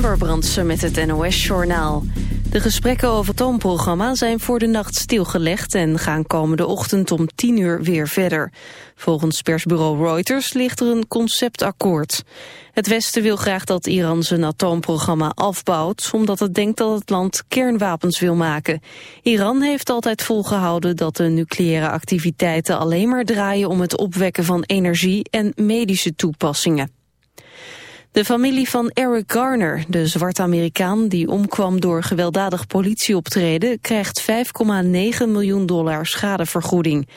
Amber Brandsen met het NOS-journaal. De gesprekken over het atoomprogramma zijn voor de nacht stilgelegd... en gaan komende ochtend om 10 uur weer verder. Volgens persbureau Reuters ligt er een conceptakkoord. Het Westen wil graag dat Iran zijn atoomprogramma afbouwt... omdat het denkt dat het land kernwapens wil maken. Iran heeft altijd volgehouden dat de nucleaire activiteiten... alleen maar draaien om het opwekken van energie en medische toepassingen. De familie van Eric Garner, de zwarte Amerikaan die omkwam door gewelddadig politieoptreden, krijgt 5,9 miljoen dollar schadevergoeding.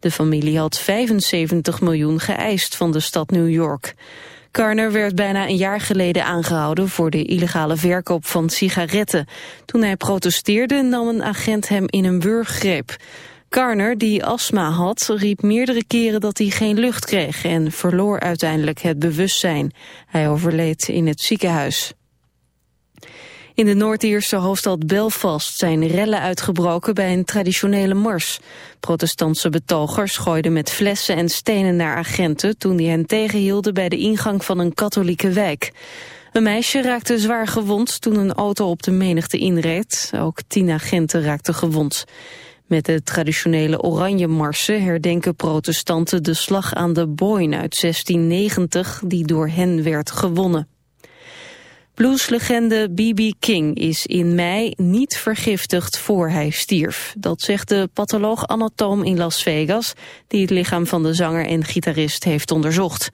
De familie had 75 miljoen geëist van de stad New York. Garner werd bijna een jaar geleden aangehouden voor de illegale verkoop van sigaretten. Toen hij protesteerde nam een agent hem in een wurggreep. Garner, die astma had, riep meerdere keren dat hij geen lucht kreeg en verloor uiteindelijk het bewustzijn. Hij overleed in het ziekenhuis. In de Noord-Ierse hoofdstad Belfast zijn rellen uitgebroken bij een traditionele mars. Protestantse betogers gooiden met flessen en stenen naar agenten toen die hen tegenhielden bij de ingang van een katholieke wijk. Een meisje raakte zwaar gewond toen een auto op de menigte inreed. Ook tien agenten raakten gewond. Met de traditionele oranje marsen herdenken protestanten de slag aan de Boyne uit 1690 die door hen werd gewonnen. Blueslegende B.B. King is in mei niet vergiftigd voor hij stierf. Dat zegt de patholoog-anatoom in Las Vegas... die het lichaam van de zanger en gitarist heeft onderzocht.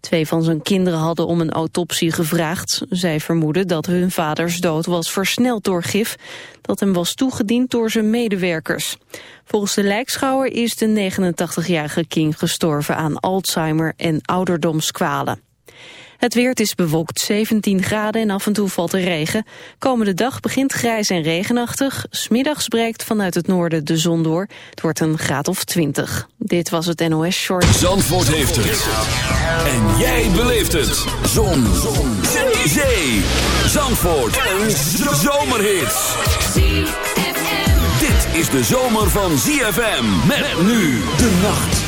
Twee van zijn kinderen hadden om een autopsie gevraagd. Zij vermoeden dat hun vaders dood was versneld door gif... dat hem was toegediend door zijn medewerkers. Volgens de lijkschouwer is de 89-jarige King gestorven aan Alzheimer en ouderdomskwalen. Het weer is bewolkt 17 graden en af en toe valt er regen. Komende dag begint grijs en regenachtig. Smiddags breekt vanuit het noorden de zon door. Het wordt een graad of 20. Dit was het NOS Short. Zandvoort heeft het. En jij beleeft het. Zon. zon. Zee. Zandvoort. Een zomerhit. Dit is de zomer van ZFM. Met nu de nacht.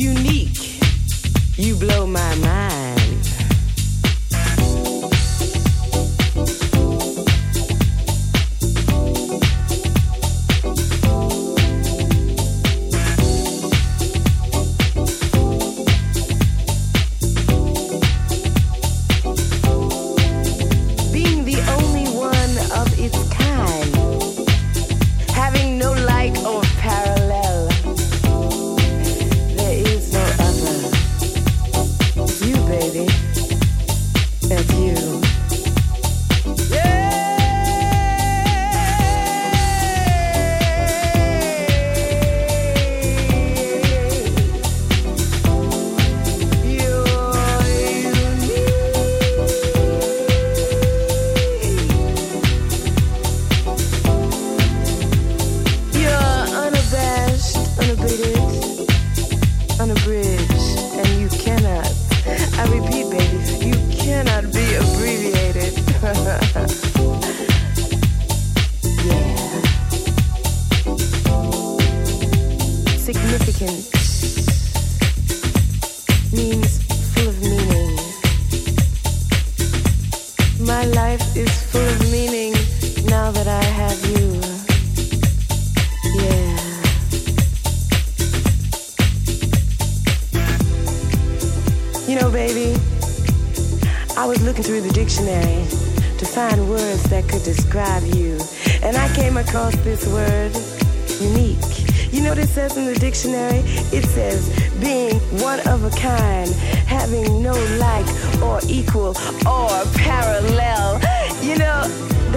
unique. You blow my mind.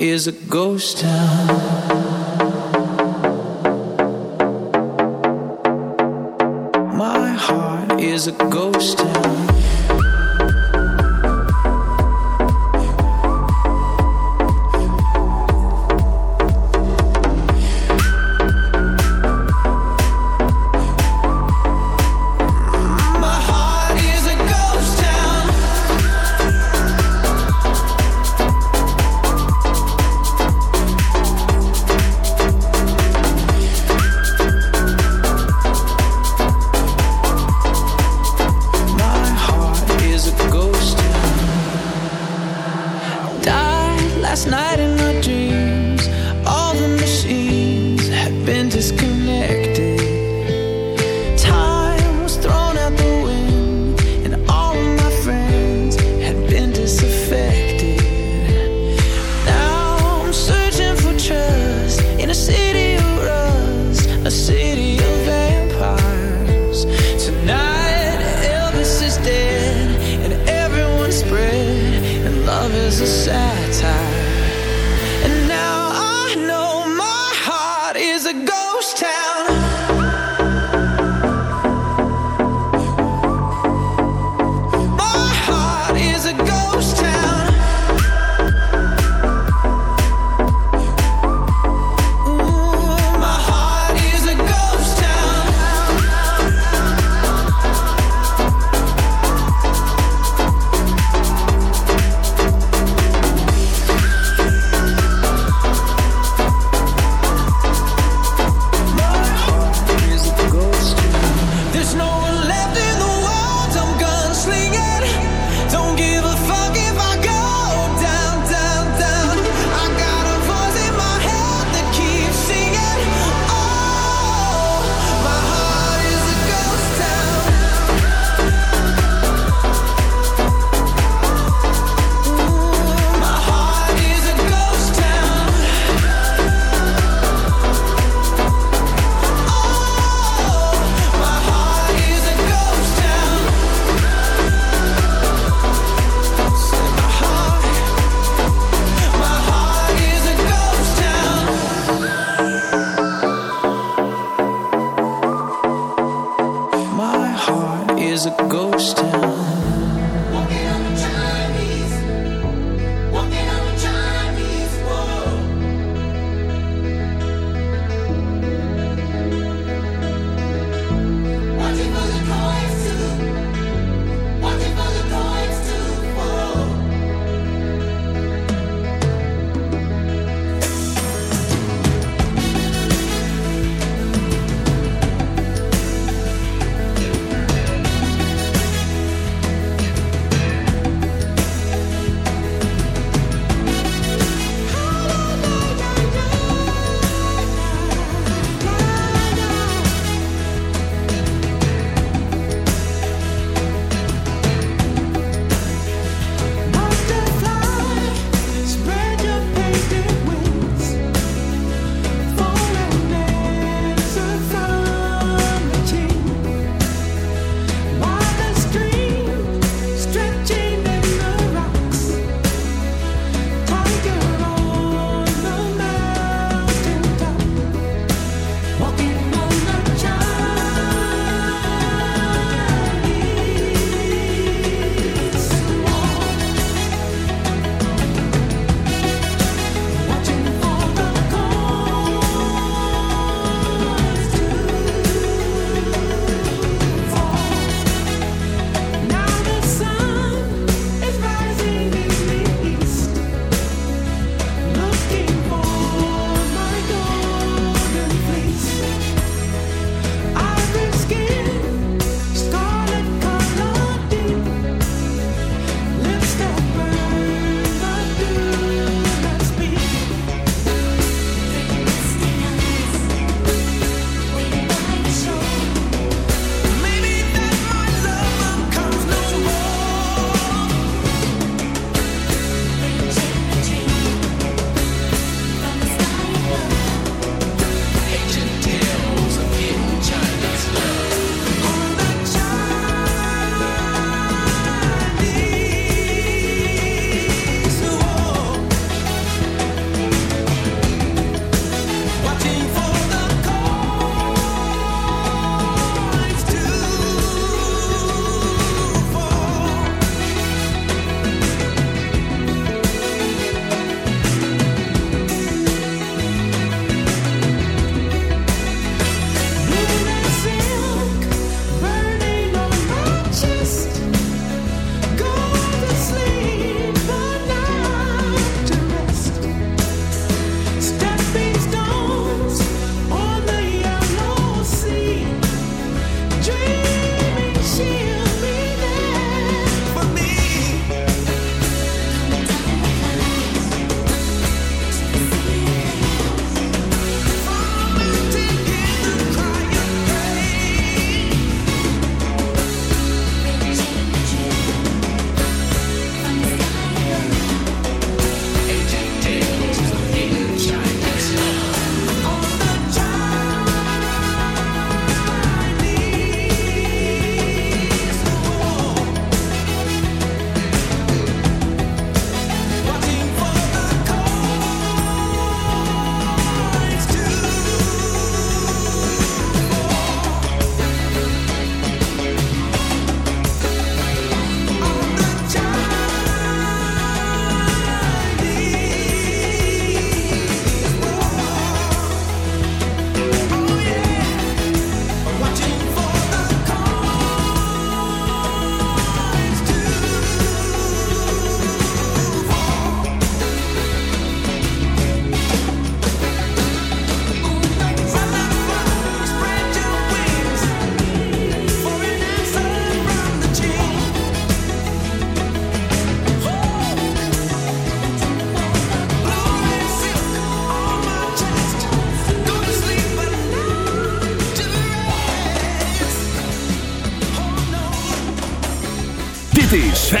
is a ghost town. the sad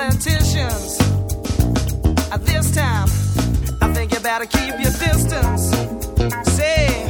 politicians. At this time, I think you better keep your distance. Say.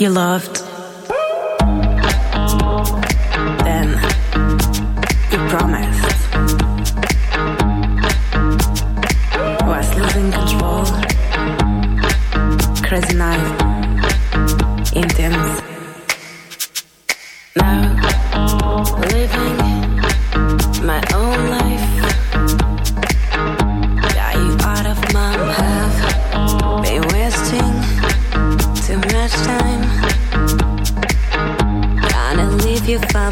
You loved, then you promised. Was losing control, crazy night, intense. Now living my own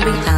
I'll be out.